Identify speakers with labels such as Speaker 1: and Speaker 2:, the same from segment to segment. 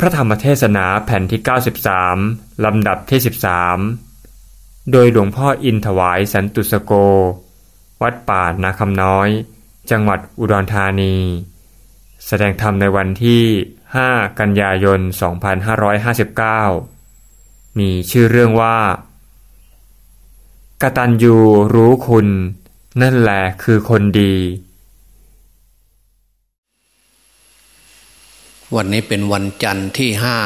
Speaker 1: พระธรรมเทศนาแผ่นที่ 93 ลำดับที่ 13 โดยหลวงพ่ออินถวายสันตุสโก วัดป่านาคำน้อย จังหวัดอุดรธานี แสดงธรรมในวันที่ 5 กันยายน 2559 มีชื่อเรื่องว่ากตัญญูรู้คุณ นั่นแหละคือคนดี
Speaker 2: วันนี้เป็นวันจันทร์ที่ห้า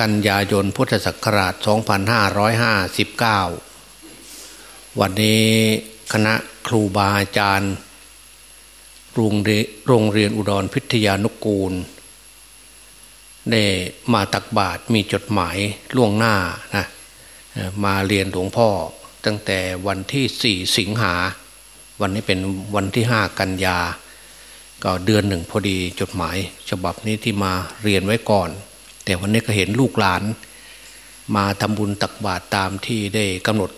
Speaker 2: กันยายนพุทธศักราช 2559 วันนี้คณะครูบาอาจารย์โรงเรียนโรงเรียนอุดรพิทยานุกูล ได้มาตักบาตรมีจดหมายล่วงหน้านะมาเรียนหลวงพ่อตั้งแต่วันที่สี่สิงหา วันนี้เป็นวันที่ห้ากันยา ก็เดือนหนึ่งพอดีจดหมายฉบับนี้ที่มาเรียนไว้ก่อน แต่วันนี้ก็เห็นลูกหลาน มาทำบุญตักบาตรตามที่ได้กำหนด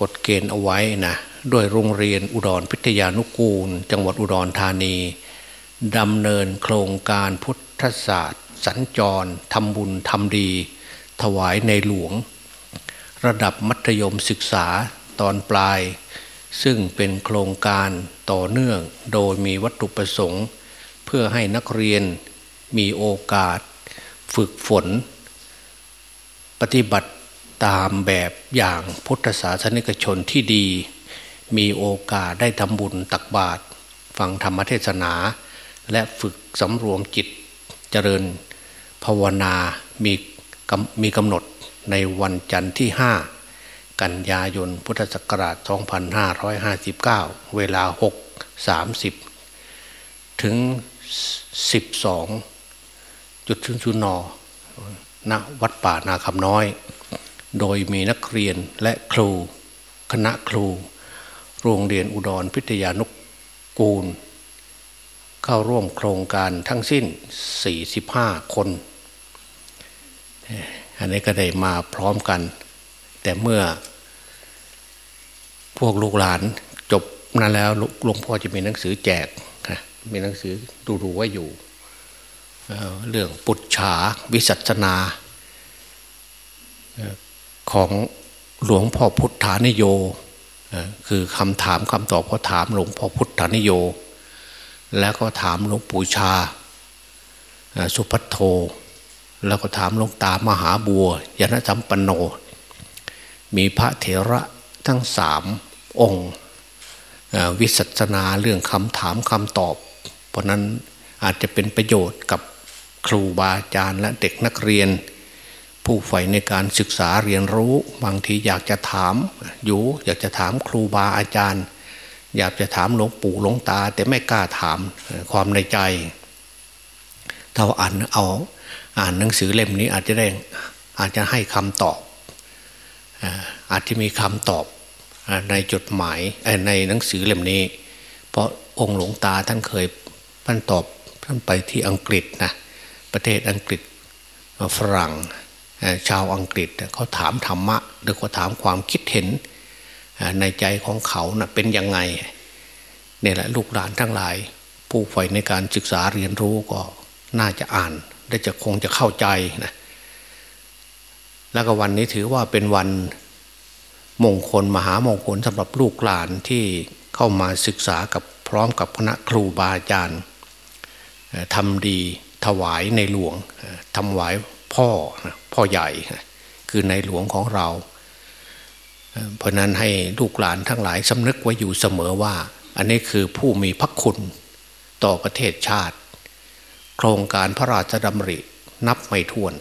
Speaker 2: กฎเกณฑ์เอาไว้นะด้วยโรงเรียนอุดรพิทยานุกูล จังหวัดอุดรธานีดำเนินโครงการพุทธศาสตร์ สัญจรทำบุญทำดี ถวายในหลวง ระดับมัธยมศึกษาตอนปลาย ซึ่งเป็นโครงการต่อเนื่องโดยมีวัตถุประสงค์ เพื่อให้นักเรียนมีโอกาส ฝึกฝน ปฏิบัติตามแบบอย่างพุทธศาสนิกชนที่ดี มีโอกาสได้ทำบุญตักบาตรฟังธรรมเทศนา และฝึกสำรวมจิตเจริญภาวนา มีมีกำหนดในวันจันทร์ที่ห้า กันยายนพุทธศักราช 2559 เวลา 6 30 ถึง 12 จุดชุนชุนนณวัดป่านาคำน้อย โดยมีนักเรียนและครู คณะครู โรงเรียนอุดรพิทยานุกกูล เข้าร่วมโครงการทั้งสิ้น 45 คน อันนี้ก็ได้มาพร้อมกัน แต่เมื่อ พวกลูกหลานจบนั้นแล้วหลวงพ่อจะมีหนังสือแจกมีหนังสือดูดูไว้อยู่เรื่องปุจฉาวิสัชนาของหลวงพ่อพุทธานิโยคือคำถามคำตอบเขาถามหลวงพ่อพุทธานิโย แล้วก็ถามหลวงปู่ชา สุพัทโท แล้วก็ถามหลวงตามหาบัวยานจัมปันโน มีพระเถระทั้งสาม องค์วิสัชนาเรื่องคำถามคำตอบ เพราะนั้นอาจจะเป็นประโยชน์กับครูบาอาจารย์และเด็กนักเรียน ผู้ใฝ่ในการศึกษาเรียนรู้ บางทีอยากจะถามอยู่อยากจะถามครูบาอาจารย์ อยากจะถามหลวงปู่หลวงตา แต่ไม่กล้าถามความในใจถ้าอ่านเอาอ่านหนังสือเล่มนี้อาจจะได้อาจจะให้คำตอบอาจจะมีคำตอบ ในจดหมายในหนังสือเล่มนี้ เพราะองค์หลวงตาท่านเคยท่านตอบท่านไปที่อังกฤษนะประเทศอังกฤษฝรั่งชาวอังกฤษเขาถามธรรมะ หรือเขาถามความคิดเห็นในใจของเขานะเป็นยังไงเนี่ยแหละลูกหลานทั้งหลาย ผู้ใฝ่ในการศึกษาเรียนรู้ก็น่าจะอ่านได้จะคงจะเข้าใจนะแล้วก็วันนี้ถือว่าเป็นวัน มงคลมหามงคลสำหรับลูกหลานที่เข้ามาศึกษากับพร้อมกับคณะครูบาอาจารย์ทำดีถวายในหลวงทำวายพ่อพ่อใหญ่คือในหลวงของเรา เพราะนั้นให้ลูกหลานทั้งหลายสำนึกไว้อยู่เสมอว่า อันนี้คือผู้มีพระคุณต่อประเทศชาติ โครงการพระราชดำรินับไม่ถ้วน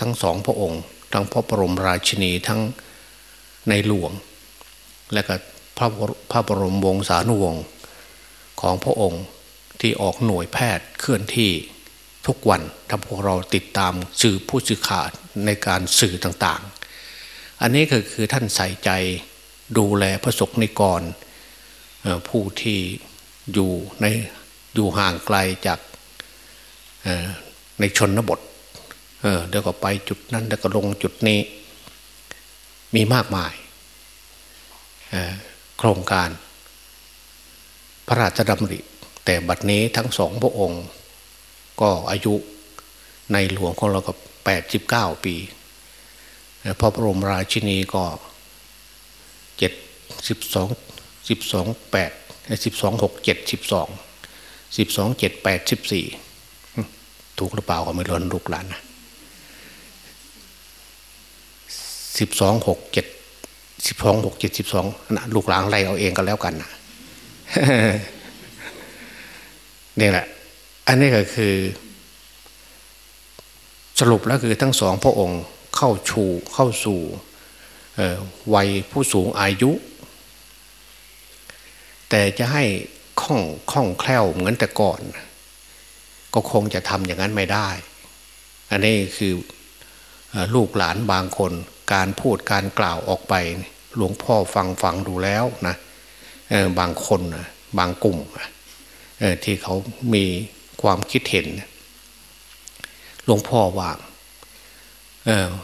Speaker 2: ทั้งสองพระองค์ ทั้งพระบรมราชินีทั้ง ในหลวง และก็พระพระบรมวงศานุวงศ์ของพระองค์ที่ออกหน่วยแพทย์เคลื่อนที่ทุกวันถ้าพวกเราติดตามสื่อผู้สื่อข่าวในการสื่อต่างๆ อันนี้ก็คือท่านใส่ใจดูแลพระสกนิกรผู้ที่อยู่ในอยู่ห่างไกลจากในชนบทเดี๋ยวก็ไปจุดนั้นเดี๋ยวก็ลงจุดนี้ มีมากมายโครงการ พระราชดำริ แต่บัดนี้ทั้งสองพระองค์ ก็อายุในหลวงของเราก็แปดสิบเก้าปีพระบรมราชินีก็เจ็ดสิบสองสิบสองแปดสิบสองหกเจ็ดสิบสองสิบสองเจ็ดแปดสิบสี่ถูกหรือเปล่าก็ไม่รู้ลูกหลานนะ สิบสองหกเจ็ดสิบสองหกเจ็ดสิบสองนะลูกหลานไล่เอาเองก็แล้วกันนะนี่แหละ อันนี้ก็คือ สรุปแล้วคือทั้งสองพระองค์เข้าชูเข้าสู่วัยผู้สูงอายุ แต่จะให้คล่องคล่องแคล่วเหมือนแต่ก่อน ก็คงจะทำอย่างนั้นไม่ได้ อันนี้คือลูกหลานบางคน การพูดการกล่าวออกไป หลวงพ่อฟังฟังดูแล้วนะบางคนบางกลุ่มที่เขามีความคิดเห็นหลวงพ่อว่า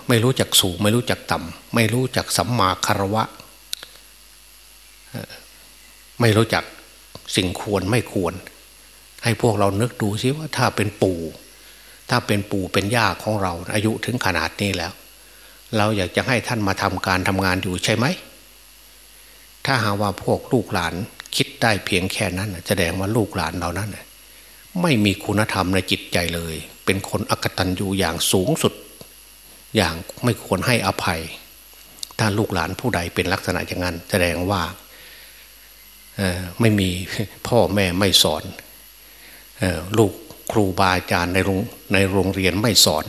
Speaker 2: ไม่รู้จักสูง ไม่รู้จักต่ำไม่รู้จักสัมมาคารวะไม่รู้จักสิ่งควรไม่ควร ให้พวกเรานึกดูซิว่าถ้าเป็นปู่ ถ้าเป็นปู่เป็นย่าของเรา อายุถึงขนาดนี้แล้ว เราอยากจะให้ท่านมาทำการทำงานอยู่ใช่ไหม ถ้าหาว่าพวกลูกหลานคิดได้เพียงแค่นั้นแสดงว่าลูกหลานเรานั้นไม่มีคุณธรรมในจิตใจเลย เป็นคนอกตันอยู่อย่างสูงสุด อย่างไม่ควรให้อภัย ถ้าลูกหลานผู้ใดเป็นลักษณะอย่างนั้น แสดงว่าไม่มีพ่อแม่ไม่สอนลูกครูบาอาจารย์ในโรงในโรงเรียนไม่สอน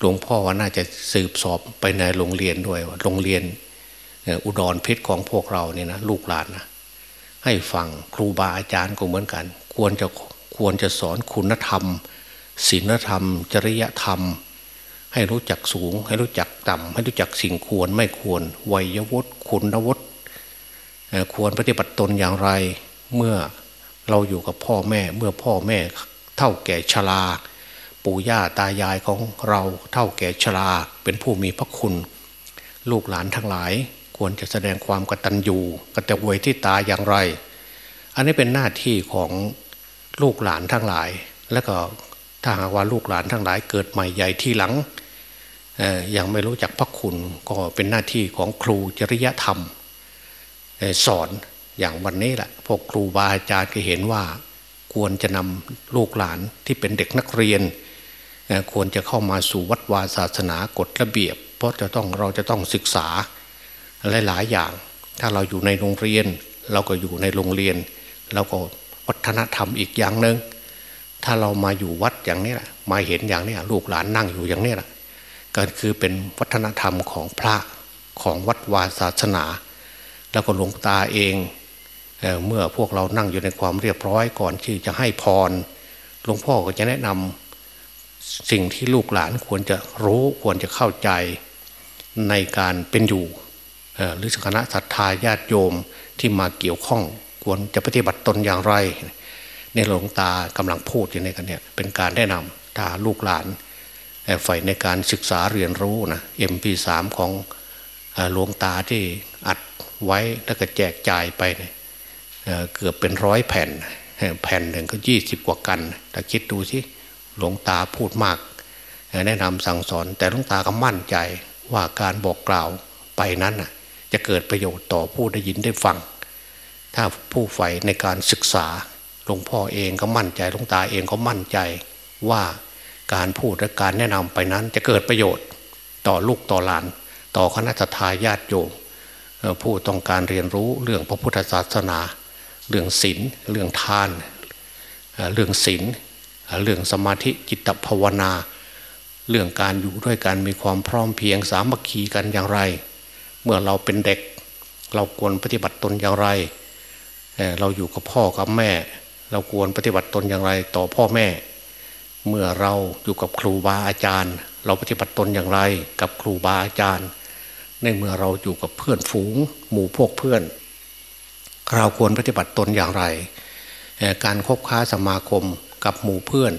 Speaker 2: หลวงพ่อว่าน่าจะสืบสอบไปในโรงเรียนด้วยว่าโรงเรียนอุดรเพชรของพวกเราเนี่ยนะลูกหลานนะให้ฟังครูบาอาจารย์ก็เหมือนกัน ควรจะควรจะสอนคุณธรรมศีลธรรม จริยธรรม ให้รู้จักสูง ให้รู้จักต่ำให้รู้จักสิ่งควรไม่ควรวัยวุฒิคุณวุฒิควรปฏิบัติตนอย่างไร เมื่อเราอยู่กับพ่อแม่เมื่อพ่อแม่เท่าแก่ชรา ปู่ย่าตายายของเราเท่าแก่ชราเป็นผู้มีพระคุณ ลูกหลานทั้งหลายควรจะแสดงความกตัญญูกตเวที่ตาอย่างไร อันนี้เป็นหน้าที่ของลูกหลานทั้งหลาย แล้วก็ถ้าหากว่าลูกหลานทั้งหลาย เกิดใหม่ใหญ่ที่หลังยังไม่รู้จักพระคุณก็เป็นหน้าที่ของครูจริยธรรมสอนอย่างวันนี้แหละพวกครูบาอาจารย์ก็เห็นว่าควรจะนำลูกหลานที่เป็นเด็กนักเรียน ควรจะเข้ามาสู่วัดวาศาสนากฎระเบียบ เพราะจะต้องเราจะต้องศึกษาหลายๆอย่าง ถ้าเราอยู่ในโรงเรียน เราก็อยู่ในโรงเรียน เราก็วัฒนธรรมอีกอย่างหนึ่งถ้าเรามาอยู่วัดอย่างนี้แหละมาเห็นอย่างนี้ลูกหลานนั่งอยู่อย่างนี้แหละก็คือเป็นวัฒนธรรมของพระของวัดวาศาสนา แล้วก็หลวงตาเองเอเมื่อพวกเรานั่งอยู่ในความเรียบร้อยก่อนที่จะให้พรหลวงพ่อก็จะแนะนำ สิ่งที่ลูกหลานควรจะรู้ควรจะเข้าใจในการเป็นอยู่หรือคณะศรัทธาญาติโยมที่มาเกี่ยวข้องควรจะปฏิบัติตนอย่างไรในหลวงตากำลังพูดอยู่ในกันเนี่ยเป็นการแนะนำถ้าลูกหลานใฝ่ในการศึกษาเรียนรู้นะ MP3 ของหลวงตาที่อัดไว้แล้วก็แจกจ่ายไปเเกือบเป็นร้อยแผ่น แผ่นหนึ่งก็ยี่สิบกว่ากันถ้าคิดดูสิ หลวงตาพูดมาก แนะนำสั่งสอน แต่หลวงตาก็มั่นใจว่าการบอกกล่าวไปนั้นจะเกิดประโยชน์ต่อผู้ได้ยินได้ฟัง ถ้าผู้ใฝ่ในการศึกษาหลวงพ่อเองก็มั่นใจหลวงตาเองก็มั่นใจว่าการพูดและการแนะนำไปนั้นจะเกิดประโยชน์ต่อลูกต่อหลาน ต่อคณะทาญาติโยมผู้ต้องการเรียนรู้เรื่องพระพุทธศาสนา เรื่องศีลเรื่องทาน เรื่องศีล เรื่องสมาธิจิตภาวนา เรื่องการอยู่ด้วยกันมีความพร้อมเพียงสามัคคีกันอย่างไร เมื่อเราเป็นเด็ก เราควรปฏิบัติตนอย่างไร เราอยู่กับพ่อกับแม่ เราควรปฏิบัติตนอย่างไรต่อพ่อแม่ เมื่อเราอยู่กับครูบาอาจารย์ เราปฏิบัติตนอย่างไร กับครูบาอาจารย์ ในเมื่อเราอยู่กับเพื่อนฝูง หมู่พวกเพื่อนเราควรปฏิบัติตนอย่างไร การคบค้าสมาคม กับหมู่เพื่อน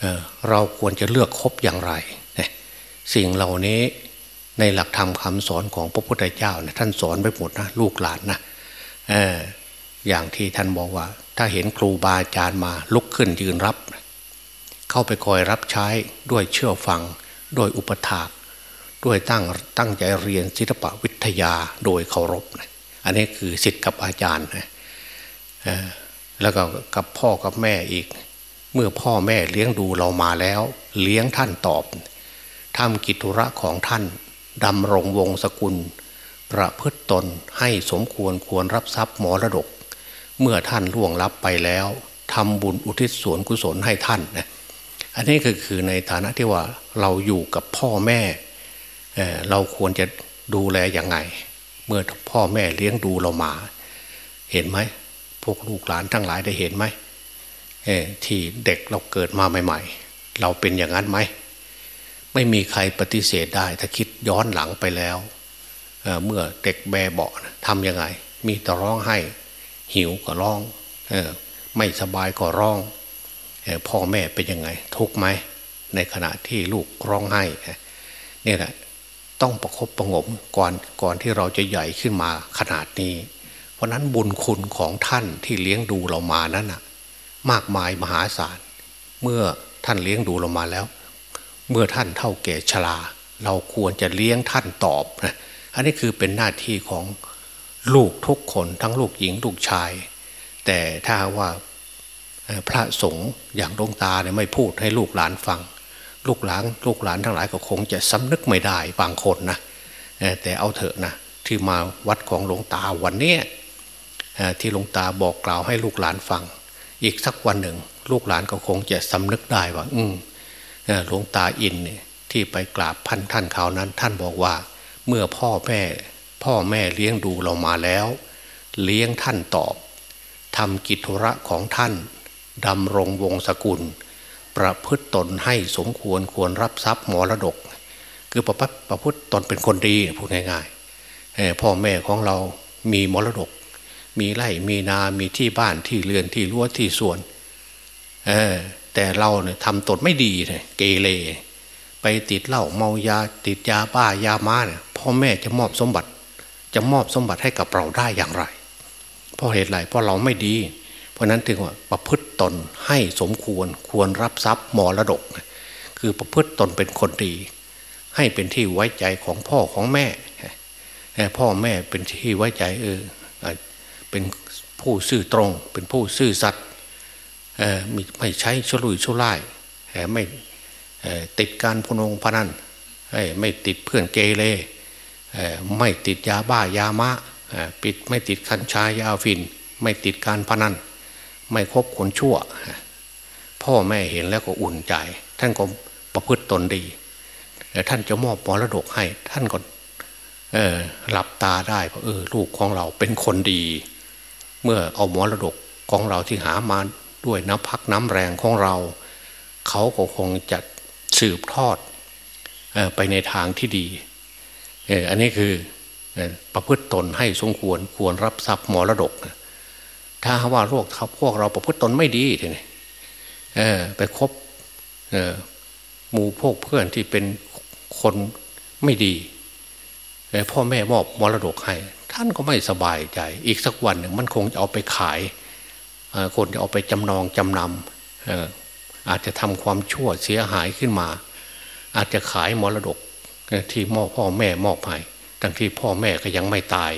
Speaker 2: เเราควรจะเลือกคบอย่างไร สิ่งเหล่านี้ในหลักธรรมคำสอนของพระพุทธเจ้าเนี่ยท่านสอนไปหมดนะลูกหลานนะอย่างที่ท่านบอกว่า ถ้าเห็นครูบาอาจารย์มาลุกขึ้นยืนรับ เข้าไปคอยรับใช้ด้วยเชื่อฟังด้วยอุปถากด้วยตั้งตั้งใจเรียนศิลปวิทยาโดยเคารพนะอันนี้คือสิทธิ์กับอาจารย์นะ แล้วก็กับพ่อกับแม่อีก เมื่อพ่อแม่เลี้ยงดูเรามาแล้ว เลี้ยงท่านตอบทำกิจธุระของท่านดำรงวงศกุล ประพฤตตนให้สมควรควรรับทรัพย์มรดก เมื่อท่านล่วงลับไปแล้วทำบุญอุทิศส่วนกุศลให้ท่านนะอันนี้ก็คือในฐานะที่ว่าเราอยู่กับพ่อแม่เเราควรจะดูแลอย่างไง เมื่อพ่อแม่เลี้ยงดูเรามา เห็นไหม พวกลูกหลานทั้งหลายได้เห็นไหมที่เด็กเราเกิดมาใหม่ ๆ เราเป็นอย่างนั้นไหมไม่มีใครปฏิเสธได้ ถ้าคิดย้อนหลังไปแล้วเเมื่อเด็กแบเบาะทำยังไง มีแต่ร้องให้ หิวก็ร้องอไม่สบายก็ร้องพ่อแม่เป็นยังไง ทุกไหม ในขณะที่ลูกร้องไห้เนี่ยแหละต้องประครบประงมก่อนก่อนที่เราจะใหญ่ขึ้นมาขนาดนี้ ราะนั้นบุญคุณของท่านที่เลี้ยงดูเรามานั้นนะมากมายมหาศาล เมื่อท่านเลี้ยงดูเรามาแล้ว เมื่อท่านเท่าแก่ชราเราควรจะเลี้ยงท่านตอบนะอันนี้คือเป็นหน้าที่ของลูกทุกคนทั้งลูกหญิงลูกชาย แต่ถ้าว่าพระสงฆ์อย่างดวงตาเนี่ยไม่พูดให้ลูกหลานฟัง ลูกหลานลูกหลานทั้งหลายก็คงจะสำนึกไม่ได้บางคนนะแต่เอาเถอะนะที่มาวัดของหลวงตาวันนี้ ที่หลวงตาบอกกล่าวให้ลูกหลานฟัง อีกสักวันหนึ่ง ลูกหลานก็คงจะสำนึกได้ว่า อืมหลวงตาอินที่ไปกราบพันท่านเขานั้น ท่านบอกว่า เมื่อพ่อแม่ พ่อแม่เลี้ยงดูเรามาแล้ว เลี้ยงท่านตอบทำกิจธุระของท่านดำรงวงศกุล ประพฤตตนให้สมควรควรรับทรัพย์มรดก คือประพประพฤตตนเป็นคนดีพูดง่ายๆพ่อแม่ของเรามีมรดก มีไร่มีนา มีที่บ้านที่เรือนที่รั้วที่สวน เออ แต่เราเนี่ยทำตนไม่ดีเลยเกเรไปติดเหล้าเมายา ติดยาบ้ายามาเนี่ยพ่อแม่จะมอบสมบัติ จะมอบสมบัติให้กับเราได้อย่างไร เพราะเหตุไรเพราะเราไม่ดี เพราะนั้นถึงว่าประพฤติตนให้สมควรควรรับทรัพย์มรดก คือประพฤติตนเป็นคนดี ให้เป็นที่ไว้ใจของพ่อของแม่ พ่อแม่เป็นที่ไว้ใจเออ เป็นผู้ซื่อตรง เป็นผู้ซื่อสัตย์ไม่ใช้ชลุยชล่ายไม่ติดการพนงพนันไม่ติดเพื่อนเกเรไม่ติดยาบ้ายามะปิดไม่ติดคัญชายาฟิน ไม่ติดการพนันไม่คบคนชั่ว พ่อแม่เห็นแล้วก็อุ่นใจ ท่านก็ประพฤติตนดีแต่ท่านจะมอบมรดกให้ ท่านก็หลับตาได้เพราะเออลูกของเราเป็นคนดี เมื่อเอามรดกของเราที่หามาด้วยน้ำพักน้ำแรงของเรา เขาก็คงจะสืบทอดไปในทางที่ดี อันนี้คือประพฤติตนให้สมควรควรรับทรัพย์มรดก ถ้าว่าโรคเขาพวกเราประพฤติตนไม่ดีทีนี้ไปคบหมู่พวกเพื่อนที่เป็นคนไม่ดีพ่อแม่มอบมรดกให้ ท่านก็ไม่สบายใจ อีกสักวันหนึ่งมันคงจะเอาไปขายคนจะเอาไปจำนองจำนำอาจจะทำความชั่วเสียหายขึ้นมา อาจจะขายมรดกที่มอบพ่อแม่มอบให้ทั้งที่พ่อแม่ก็ยังไม่ตาย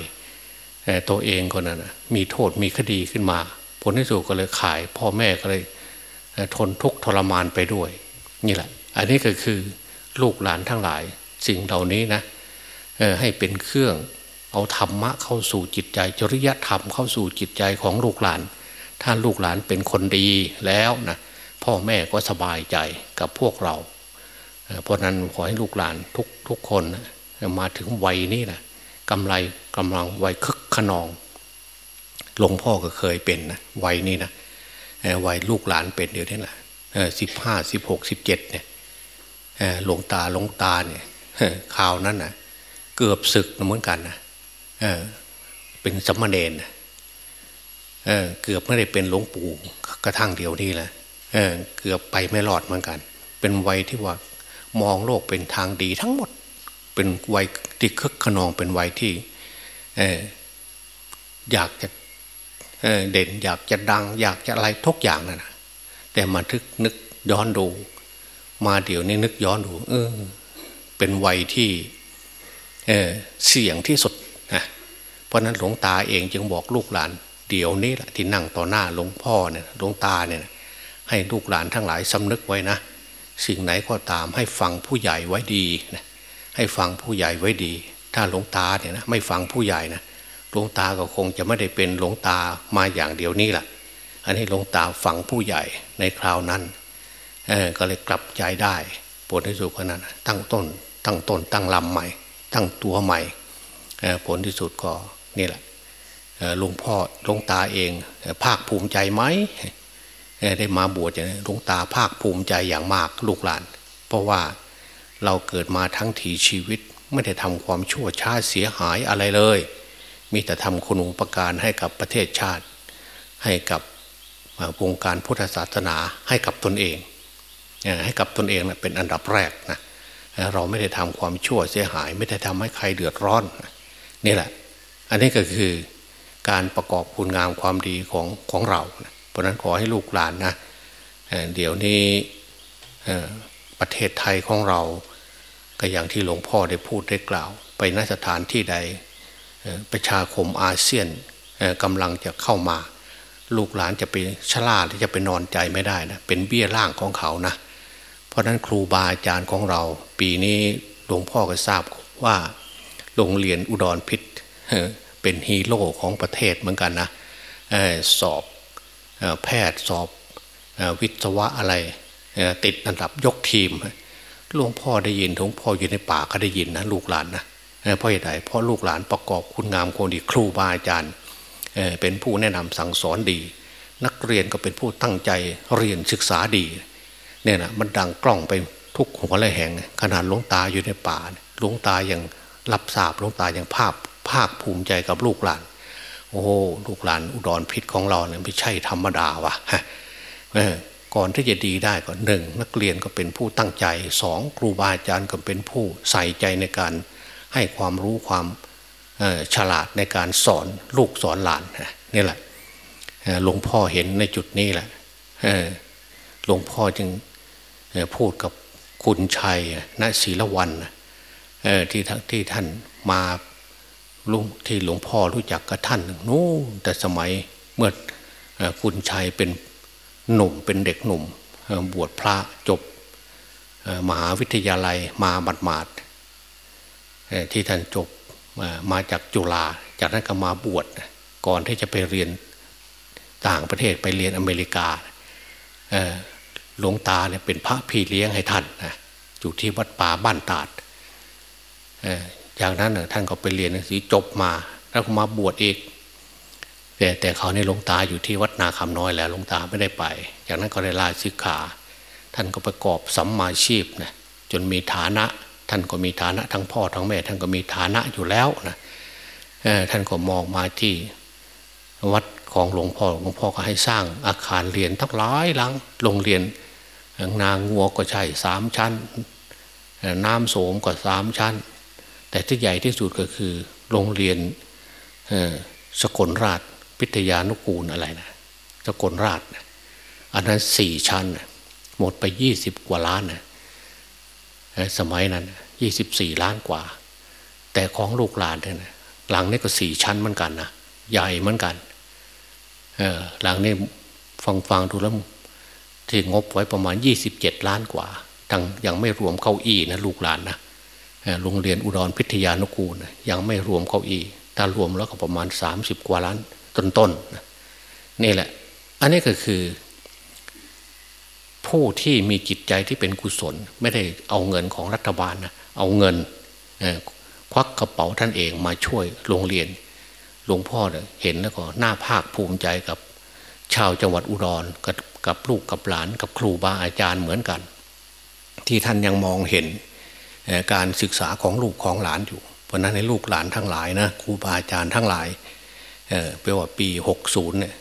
Speaker 2: ตัวเองคนนั้นมีโทษมีคดีขึ้นมา ผลที่สุดก็เลยขาย พ่อแม่ก็เลยทนทุกข์ทรมานไปด้วย นี่แหละ อันนี้ก็คือลูกหลานทั้งหลายสิ่งเหล่านี้นะให้เป็นเครื่อง เอาธรรมะเข้าสู่จิตใจ จริยธรรมเข้าสู่จิตใจของลูกหลาน ถ้าลูกหลานเป็นคนดีแล้วนะพ่อแม่ก็สบายใจกับพวกเรา เพราะนั้นขอให้ลูกหลานทุกทุกคนมาถึงวัยนี้นะกำไรกำลังวัยคึกขนองหลวงพ่อก็เคยเป็นนะวัยนี้นะวัยลูกหลานเป็นเดี๋ยวนี้แหละสิบห้าสิบหกสิบเจ็ดเนี่ยหลวงตาหลวงตาเนี่ยข่าวนั้นนะเกือบศึกเหมือนกันนะ เป็นสมณเณรเเกือบไม่ได้เป็นหลวงปู่กระทั่งเดียวนี้แหละเเกือบไปไม่รอดเหมือนกัน เป็นวัยที่ว่ามองโลกเป็นทางดีทั้งหมด เป็นวัยที่คึกขนองเป็นวัยที่อยากจะเเด่นอยากจะดัง อยากจะอะไรทุกอย่างนั่นนะแต่มาทึกนึกย้อนดู มาเดี๋ยวนี้นึกย้อนดู เออ เป็นวัยที่ เออเสี่ยงที่สุด นะเพราะนั้นหลวงตาเองจึงบอกลูกหลาน เดี๋ยวนี้แหละที่นั่งต่อหน้าหลวงพ่อเนี่ยหลวงตาเนี่ยให้ลูกหลานทั้งหลายสำนึกไว้นะ สิ่งไหนก็ตามให้ฟังผู้ใหญ่ไว้ดีนะให้ฟังผู้ใหญ่ไว้ดี ถ้าหลวงตาเนี่ยนะไม่ฟังผู้ใหญ่นะหลวงตาก็คงจะไม่ได้เป็นหลวงตามาอย่างเดียวนี้แหละอันนี้หลวงตาฟังผู้ใหญ่ในคราวนั้นก็เลยกลับใจได้ปวดที่สุดคนนั้นตั้งต้น ตั้งต้นตั้งลำใหม่ ตั้งตัวใหม่ ผลที่สุดก็นี่แหละหลวงพ่อหลวงตาเอง ภาคภูมิใจไหมได้มาบวชอย่างนี้หลวงตาภาคภูมิใจอย่างมากลูกหลาน เพราะว่าเราเกิดมาทั้งถีชีวิต ไม่ได้ทำความชั่วช้าเสียหายอะไรเลย มีแต่ทำคุณูปการให้กับประเทศชาติ ให้กับวงการพุทธศาสนาให้กับตนเอง ให้กับตนเองนะเป็นอันดับแรกนะเราไม่ได้ทำความชั่วเสียหาย ไม่ได้ทำให้ใครเดือดร้อน นี่แหละ อันนี้ก็คือการประกอบคุณงามความดีของของเรานะเพราะนั้นขอให้ลูกหลานนะเดี๋ยวนี้ประเทศไทยของเรา ก็อย่างที่หลวงพ่อได้พูดได้กล่าว ไปนสถานที่ใดประชาคมอาเซียนกำลังจะเข้ามา ลูกหลานจะไปชลาที่จะไปนอนใจไม่ได้นะเป็นเบี้ยล่างของเขานะเพราะนั้นครูบาอาจารย์ของเรา ปีนี้หลวงพ่อก็ทราบว่า โรงเรียนอุดรพิษเป็นฮีโร่ของประเทศเหมือนกันนะสอบแพทย์สอบวิศวะอะไรติดอันดับยกทีมหลวงพ่อได้ยินหลวงพ่ออยู่ในป่าก็ได้ยินนะลูกหลานนะเพราะเหตุใดเพราะลูกหลานประกอบคุณงามความดีครูบาอาจารย์เป็นผู้แนะนำสั่งสอนดี นักเรียนก็เป็นผู้ตั้งใจเรียนศึกษาดีเนี่ยนะมันดังกล้องไปทุกหัวและแห่งขนาดหลวงตาอยู่ในป่าหลวงตายัง รับทราบหลวงตายังภาพภาคภูมิใจกับลูกหลาน โอ้ลูกหลานอุดรพิษของเราเนี่ยไม่ใช่ธรรมดาวะก่อนที่จะดีได้ก็หนึ่งนักเรียนก็เป็นผู้ตั้งใจสองครูบาอาจารย์ก็เป็นผู้ใส่ใจในการให้ความรู้ความฉลาดในการสอนลูกสอนหลานนี่แหละหลวงพ่อเห็นในจุดนี้แหละหลวงพ่อจึงพูดกับคุณชัยณศีลวัน ที่ที่ท่านมาลุงที่หลวงพ่อรู้จักกับท่านนู้แต่สมัยเมื่อคุณชัยเป็นหนุ่มเป็นเด็กหนุ่มบวชพระจบมหาวิทยาลัยมาบัดมาดที่ท่านจบมาจากจุฬาจากนั้นก็มาบวชก่อนที่จะไปเรียนต่างประเทศไปเรียนอเมริกาหลวงตาเนี่ยเป็นพระพี่เลี้ยงให้ท่านอยู่ที่วัดป่าบ้านตาด จากนั้นท่านก็ไปเรียนหนังสือจบมา แล้วก็มาบวชอีก แต่แต่เขาในหลวงตาอยู่ที่วัดนาคำน้อยแล้วหลวงตาไม่ได้ไป จากนั้นก็ได้ลาสิกขา ท่านก็ประกอบสัมมาชีพนะจนมีฐานะ ท่านก็มีฐานะทั้งพ่อทั้งแม่ ท่านก็มีฐานะอยู่แล้วนะท่านก็มองมาที่วัดของหลวงพ่อหลวงพ่อก็ให้สร้างอาคารเรียนทั้งหลายหลังโรงเรียนนางงัวก็ใช่สามชั้น น้ำโสมก็สามชั้น แต่ที่ใหญ่ที่สุดก็คือ โรงเรียนสกลราชพิทยานุกูลอะไรนะสกลราชนะอันนั้นสี่ชั้นนะหมดไปยี่สิบกว่าล้านนะสมัยนั้นยี่สิบสี่ล้านกว่า แต่ของลูกหลานเนี่ยหลังนี้ก็สี่ชั้นเหมือนกันนะใหญ่เหมือนกันหลังนี้ฟังฟังดูแล้วที่งบไว้ประมาณยี่สิบเจ็ดล้านกว่าทั้งยังไม่รวมเก้าอี้นะลูกหลานนะ โรงเรียนอุดรพิทยานุกูล ยังไม่รวมเก้าอี้ถ้ารวมแล้วก็ประมาณสามสิบกว่าล้านต้นๆนี่แหละ อันนี้ก็คือ ผู้ที่มีจิตใจที่เป็นกุศล ไม่ได้เอาเงินของรัฐบาลนะเอาเงินควักกระเป๋าท่านเองมาช่วยโรงเรียนหลวงพ่อเห็นแล้วก็หน้าภาคภูมิใจกับชาวจังหวัดอุดรกับกับลูกกับหลาน กับครูบาอาจารย์เหมือนกัน ที่ท่านยังมองเห็น การศึกษาของลูกของหลานอยู่ เพราะนั้นในลูกหลานทั้งหลายนะครูบาอาจารย์ทั้งหลายเปลว่าปีหกศูนย์เนี่ย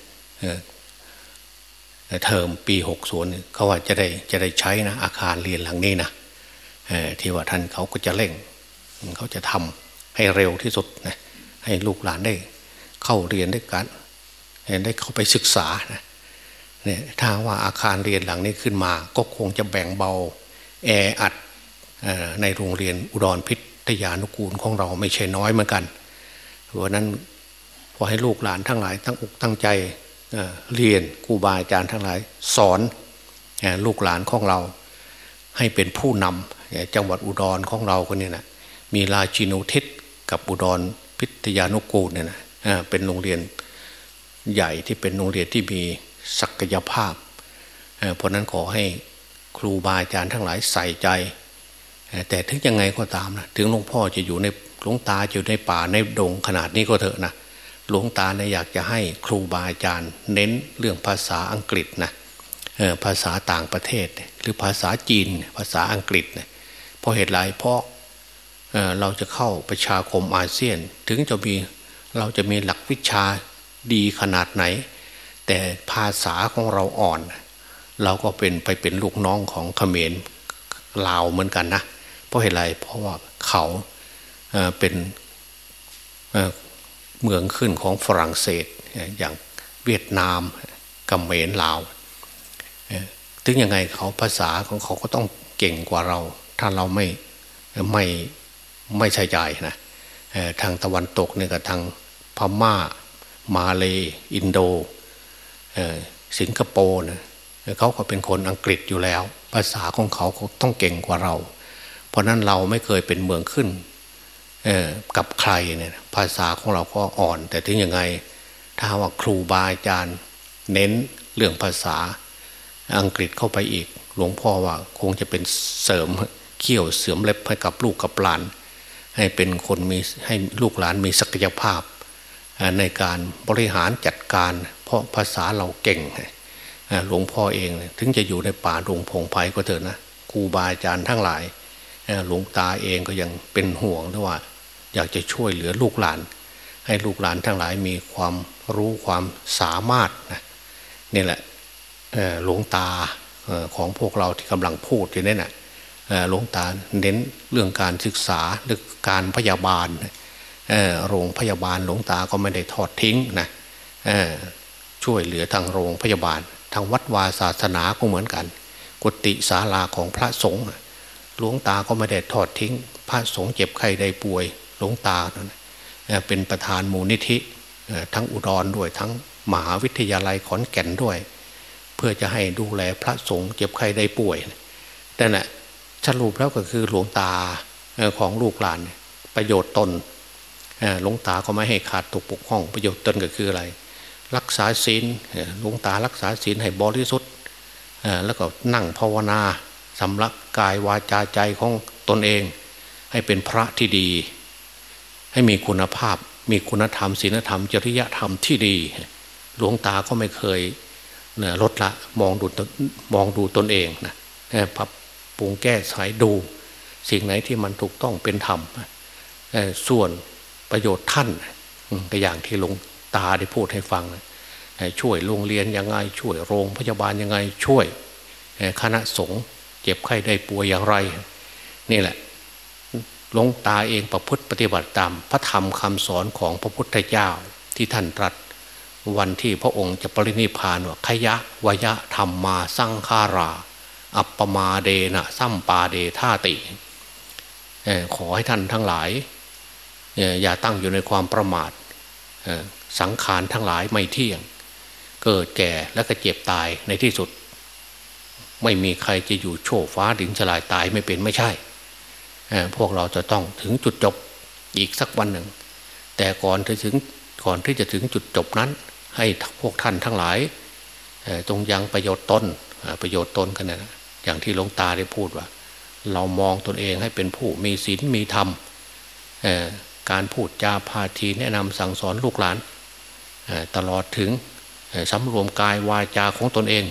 Speaker 2: เทอมปีหกศูนย์เขาว่าจะได้จะได้ใช้นะอาคารเรียนหลังนี้นะที่ว่าท่านเขาก็จะเร่งเขาจะทำให้เร็วที่สุดนะให้ลูกหลานได้เข้าเรียนได้การได้เข้าไปศึกษานะเนี่ยถ้าว่าอาคารเรียนหลังนี้ขึ้นมา ก็คงจะแบ่งเบาแออัด ในโรงเรียนอุดรพิทยานุกูลของเราไม่ใช่น้อยเหมือนกันเพราะนั้นพอให้ลูกหลานทั้งหลายตั้งอกตั้งใจเรียนครูบาอาจารย์ทั้งหลายสอนลูกหลานของเรา ให้เป็นผู้นำจังหวัดอุดรของเราคนนี้นะมีราชินุทิศกับอุดรพิทยานุกูลเนี่ยนะเป็นโรงเรียนใหญ่ที่เป็นโรงเรียนที่มีศักยภาพ เพราะนั้นขอให้ครูบาอาจารย์ทั้งหลายใส่ใจ แต่ถึงยังไงก็ตามนะถึงหลวงพ่อจะอยู่ในหลวงตาอยู่ในป่าในดงขนาดนี้ก็เถอะนะหลวงตาเนี่ยอยากจะให้ครูบาอาจารย์ เน้นเรื่องภาษาอังกฤษนะภาษาต่างประเทศ หรือภาษาจีน ภาษาอังกฤษเนี่ยเพราะเหตุไรเพราะเราจะเข้าประชาคมอาเซียน ถึงจะมีเราจะมีหลักวิชาดีขนาดไหน แต่ภาษาของเราอ่อน เราก็เป็นไปเป็นลูกน้องของเขมรลาวเหมือนกันนะ เพราะเหตุไรเพราะว่าเขาเป็นเมืองขึ้นของฝรั่งเศสอย่างเวียดนามกัมเมรลาวถึงยังไงเขาภาษาของเขาก็ต้องเก่งกว่าเรา ถ้าเราไม่ไม่ไม่ใช่ใจนะทางตะวันตกเนี่ยกับทางพม่า มาเลอินโดสิงคโปร์เนะเขาก็เป็นคนอังกฤษอยู่แล้ว ภาษาของเขาเขาต้องเก่งกว่าเรา เพราะนั้นเราไม่เคยเป็นเมืองขึ้นกับใครเนี่ยภาษาของเราก็อ่อน แต่ถึงยังไง ถ้าว่าครูบาอาจารย์เน้นเรื่องภาษาอังกฤษเข้าไปอีก หลวงพ่อว่าคงจะเป็นเสริมเขี่ยวเสริมเล็บให้กับลูกกับหลาน ให้เป็นคนมีให้ลูกหลานมีศักยภาพ ในการบริหารจัดการ เพราะภาษาเราเก่งหลวงพ่อเองถึงจะอยู่ในป่าดงพงไพ่ก็เถอะนะครูบาอาจารย์ทั้งหลาย หลวงตาเองก็ยังเป็นห่วงด้วยว่า อยากจะช่วยเหลือลูกหลาน ให้ลูกหลานทั้งหลายมีความรู้ความสามารถนะนี่แหละหลวงตาของพวกเราที่กำลังพูดอยู่นี่นะหลวงตาเน้นเรื่องการศึกษาเรื่องการพยาบาลโรงพยาบาลหลวงตาก็ไม่ได้ทอดทิ้งนะช่วยเหลือทางโรงพยาบาล ทางวัดวาศาสนาก็เหมือนกัน กุฏิศาลาของพระสงฆ์ หลวงตาก็ไม่ได้ทอดทิ้ง พระสงฆ์เจ็บไข้ได้ป่วย หลวงตาเป็นประธานมูลนิธิทั้งอุดรด้วยทั้งมหาวิทยาลัยขอนแก่นด้วย เพื่อจะให้ดูแลพระสงฆ์เจ็บใครได้ป่วยแต่น่ะสรุปแล้วก็คือหลวงตาของลูกหลานประโยชน์ตนหลวงตาก็ไม่ให้ขาดตกปกห้องประโยชน์ตนก็คืออะไร รักษาศีลหลวงตารักษาศีลให้บริสุทธิ์แล้วก็นั่งภาวนา สำลักกายวาจาใจของตนเอง ให้เป็นพระที่ดี ให้มีคุณภาพ มีคุณธรรมศีลธรรม จริยธรรมที่ดี หลวงตาก็ไม่เคยเนี่ยลดละมองดูมองดูตนเองนะปรับปรุงแก้ไขดู สิ่งไหนที่มันถูกต้องเป็นธรรมส่วนประโยชน์ท่านก็อย่างที่หลวงตาได้พูดให้ฟังช่วยโรงเรียนยังไงช่วยโรงพยาบาลยังไงช่วยคณะสงฆ์ เจ็บไข้ได้ป่วยอย่างไร นี่แหละหลวงตาเองประพฤติปฏิบัติตาม พระธรรมคำสอนของพระพุทธเจ้าที่ท่านตรัส วันที่พระองค์จะปรินิพานว่าขยะวยะธรรมมาสังขารา อัปปมาเดนะซัมปาเดธาติขอให้ท่านทั้งหลาย อย่าตั้งอยู่ในความประมาทสังขารทั้งหลายไม่เที่ยง เกิดแก่และก็เจ็บตายในที่สุด ไม่มีใครจะอยู่โชว์ฟ้าดินฉลายตายไม่เป็นไม่ใช่ พวกเราจะต้องถึงจุดจบอีกสักวันหนึ่ง แต่ก่อนที่ถึงก่อนที่จะถึงจุดจบนั้น ให้พวกท่านทั้งหลายตรงยังประโยชน์ตนประโยชน์ตนกันนะอย่างที่หลวงตาได้พูดว่า เรามองตนเองให้เป็นผู้มีศีลมีธรรมการพูดจาพาทีแนะนำสั่งสอนลูกหลานตลอดถึงสำรวมกายวาจาของตนเอง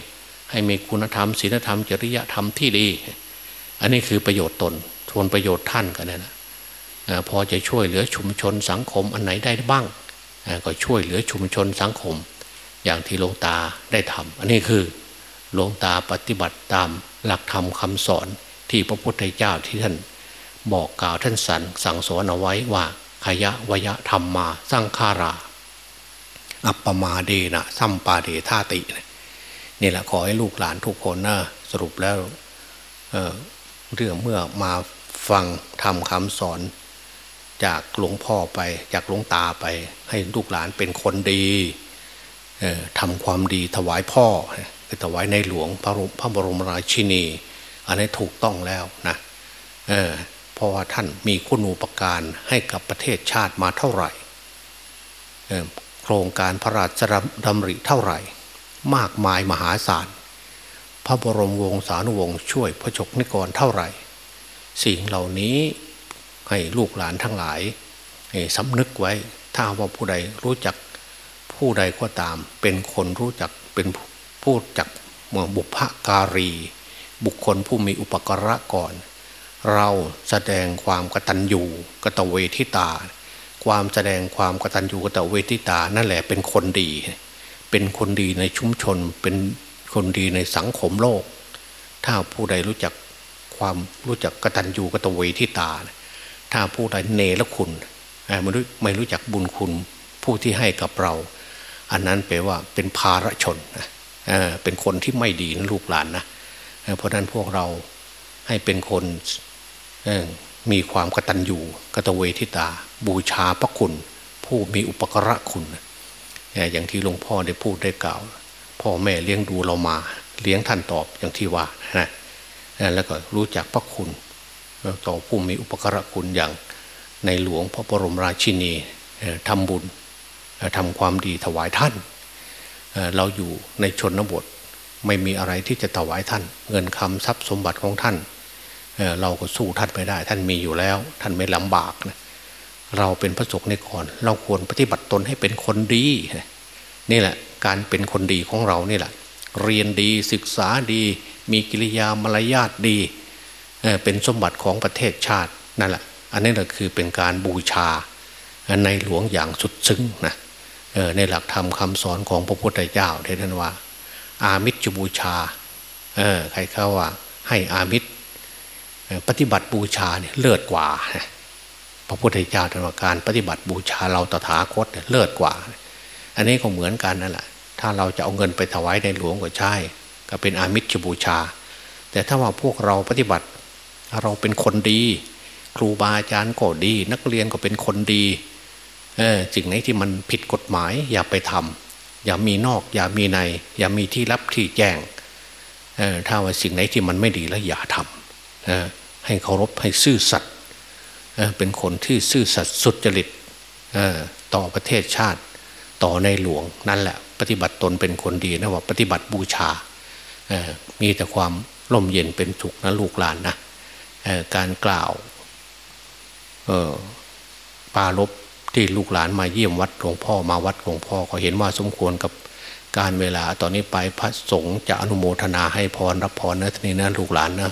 Speaker 2: ให้มีคุณธรรมศีลธรรมจริยธรรมที่ดี อันนี้คือประโยชน์ตนทวนประโยชน์ท่านกันนะพอจะช่วยเหลือชุมชนสังคมอันไหนได้บ้าง ก็ช่วยเหลือชุมชนสังคม อย่างที่หลวงตาได้ทำอันนี้คือหลวงตาปฏิบัติตามหลักธรรมคำสอนที่พระพุทธเจ้าที่ท่านบอกกล่าวท่านสันสั่งสอนเอาไว้ว่าขยะวยะธรรมมาสร้างคารา อัปปมาเดนะสัมปาเดธาตินี่ นี่แหละขอให้ลูกหลานทุกคนนะสรุปแล้วเเรื่องเมื่อมาฟังทำคำสอน จากหลวงพ่อไป จากหลวงตาไป ให้ลูกหลานเป็นคนดีทำความดีถวายพ่อไปถวายในหลวงพระพระบรมราชินี อันนี้ถูกต้องแล้วนะเเพราะว่าท่านมีคุณูปการให้กับประเทศชาติมาเท่าไหร่โครงการพระราชดำริเท่าไหร่ มากมายมหาศาล พระบรมวงศานุวงศ์ช่วยพระชกนิกรเท่าไหร่ สิ่งเหล่านี้ให้ลูกหลานทั้งหลายสำนึกไว้ถ้าว่าผู้ใดรู้จักผู้ใดก็ตาม เป็นคนรู้จักเป็นผู้จักเมืองบุพการี บุคคลผู้มีอุปการะก่อน เราแสดงความกตัญญูกตเวทิตา ความแสดงความกตัญญูกตเวทิตานั่นแหละเป็นคนดี เป็นคนดีในชุมชน เป็นคนดีในสังคมโลก ถ้าผู้ใดรู้จักความรู้จักกตัญญูกตเวทิตา ถ้าผู้ใดเนรคุณไม่รู้ไม่รู้จักบุญคุณผู้ที่ให้กับเรา อันนั้นแปลว่าเป็นภาระชนเป็นคนที่ไม่ดีนะลูกหลานนะเพราะนั้นพวกเราให้เป็นคนมีความกตัญญูกตเวทิตา บูชาพระคุณ ผู้มีอุปกระคุณ อย่างที่หลวงพ่อได้พูดได้กล่าว พ่อแม่เลี้ยงดูเรามา เลี้ยงท่านตอบอย่างที่ว่านะแล้วก็รู้จักพระคุณ ต่อผู้มีอุปการะคุณอย่างในหลวงพระบรมราชินีทำบุญทำความดีถวายท่าน เราอยู่ในชนบทไม่มีอะไรที่จะถวายท่าน เงินคำทรัพย์สมบัติของท่าน เราก็สู้ท่านไม่ได้ ท่านมีอยู่แล้ว ท่านไม่ลำบากนะ เราเป็นพระสงฆ์ในก่อน เราควรปฏิบัติตนให้เป็นคนดีนี่แหละ การเป็นคนดีของเรานี่แหละ เรียนดีศึกษาดี มีกิริยามารยาทดีเป็นสมบัติของประเทศชาตินั่นแหละ อันนี้แหละคือเป็นการบูชาในหลวงอย่างสุดซึ้งนะในหลักธรรมคาสอนของพระพุทธเจ้าท่านว่า อามิตรบูชาใครเข้าว่าให้อามิตรปฏิบัติบูชาเนี่ยเลิศกว่า ระพุทธเจ้าท่านว่าการปฏิบัติบูชาเราตถาคตเลิศกว่า อันนี้ก็เหมือนกันนั่นแหละถ้าเราจะเอาเงินไปถวายในหลวงก็ใช่ ก็เป็นอามิชบูชา แต่ถ้าว่าพวกเราปฏิบัติ เราเป็นคนดี ครูบาอาจารย์ก็ดี นักเรียนก็เป็นคนดีเออสิ่งไหนที่มันผิดกฎหมาย อย่าไปทำอย่ามีนอก อย่ามีใน อย่ามีที่รับที่แจ้งเออถ้าว่าสิ่งไหนที่มันไม่ดีแล้วอย่าทำเออให้เคารพให้ซื่อสัตย์ เป็นคนที่ซื่อสัตย์สุจริตต่อประเทศชาติต่อในหลวงนั่นแหละ ปฏิบัติตนเป็นคนดีนะว่าปฏิบัติบูชามีแต่ความร่มเย็นเป็นสุขนะลูกหลานนะการกล่าวปาลบที่ลูกหลานมาเยี่ยมวัดหลวงพ่อมาวัดหลวงพ่อก็เห็นว่าสมควรกับการเวลาตอนนี้ไปพระสงฆ์จะอนุโมทนาให้พรรับพรนะทีนี้นะลูกหลานนะ